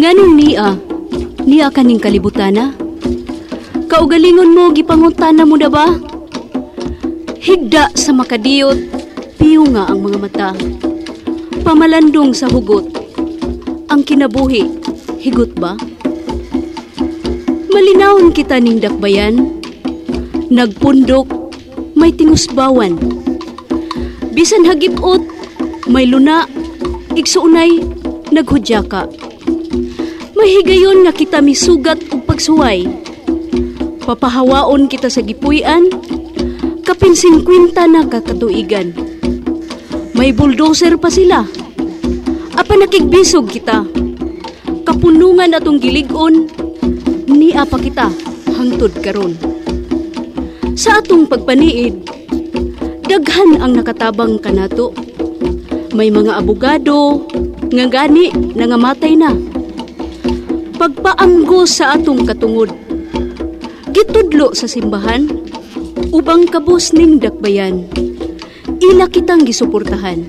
Nganong niya? Niya kaning kalibutana? Kaugalingon mo, gipangutana mo na ba? Higda sa makadiyot, piyo nga ang mga mata. Pamalandong sa hugot, ang kinabuhi, higot ba? Malinawon kita ning dakbayan, nagpundok, may tingusbawan. Bisan hagipot, may luna, igsuunay, naghudya ka. Mahigayon nga kita misugat ug pagsuway. Papahawaon kita sa gipuy-an, kapin 50 na kakatuigan. May bulldozer pa sila. Apa nakigbisog kita. Kapunungan atong gilig-on, ni apa kita hangtod karon. Sa atong pagpaniid, daghan ang nakatabang kanato. May mga abogado, nga gani nangamatay na pagpaanggo sa atong katungod. Gitudlo sa simbahan, ubang kabos ning dakbayan. Ila kitang gisuportahan.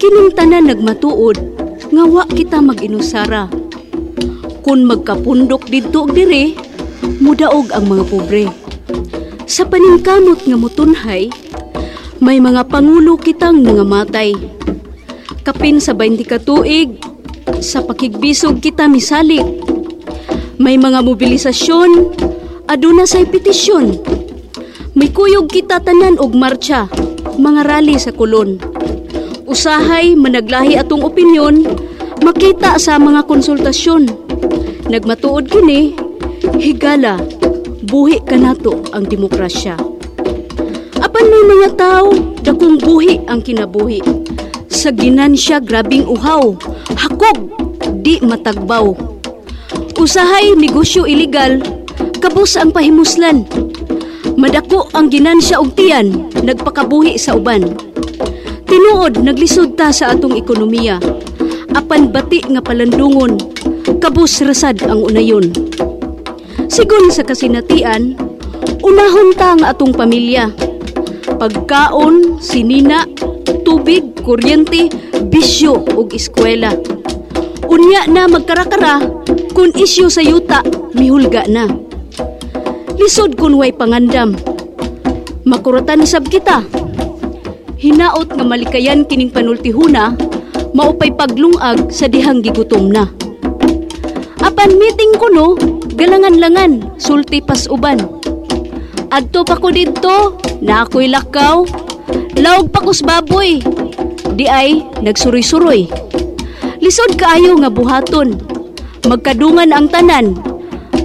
Kining tanan nagmatuod, nga wa kita mag-inusara. Kung magkapundok didto og dire, mudaog ang mga pobre. Sa paningkamot nga mutunhay, may mga pangulo kitang nangamatay. Kapin sa 20 ka tuig, sa pakigbisog kita misalik. May mga mobilisasyon, aduna say petisyon. May kuyog kita tanan og marcha, mga rally sa kulon. Usahay managlahi atong opinyon, makita sa mga konsultasyon. Nagmatuod kini, higala, buhi kanato ang demokrasya. Apan may mga tao, dakong buhi ang kinabuhi. Sa ginansya grabing uhaw, hakog, di matagbaw. Usahay negosyo illegal, kabus ang pahimuslan. Madako ang ginansya og tiyan, nagpakabuhi sa uban. Tinuod naglisod ta sa atong ekonomiya. Apan bati nga palandungon, kabus rasad ang unayon. Sigon sa kasinatian, unahon ta nga atong pamilya. Pagkaon, sinina, tubig, kuryente, bisyo ug eskwela. Unya na magkarakara kung isyu sa yuta mihulga na. Lisod kun way pangandam. Makuratan sab kita. Hinaot nga malikayan kining panultihuna, maupay paglungag sa dihang gigutom na. Apan meeting ko no, galangan-langan, sulti pas uban. Adto pa ko didto, na ako'y lakaw, laog pa kus baboy, di ay nagsuroy-suroy. Lisod kaayo nga buhaton, magkadungan ang tanan,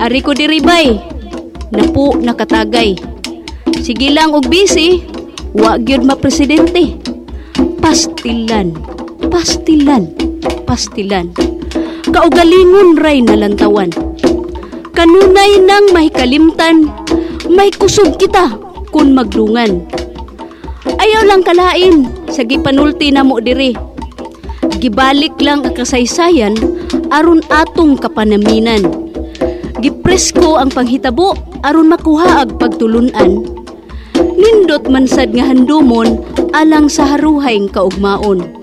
ari ko diribay, napu nakatagay. Sige lang og busy, wa gyud mapresidente. Pastilan, pastilan, pastilan. Kaugalingon ray nalantawan. Kanunay nang mahikalimtan, may kusog kita kun magdungan. Ayaw lang kalain, sa gipanulti na mo diri. Gibalik lang ang kasaysayan aron atong kapanaminan. Gipresko ang panghitabo aron makuha ag pagtulunan. Nindot man sad nga handumon alang sa haruhayng kaugmaon.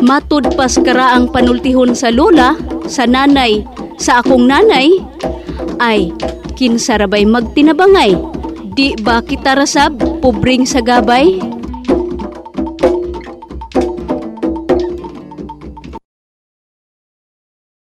Matud pas karaang panultihon sa lola, sa nanay, sa akong nanay, ay kinsarabay magtinabangay. Di ba kita rasab, pobring sa gabay?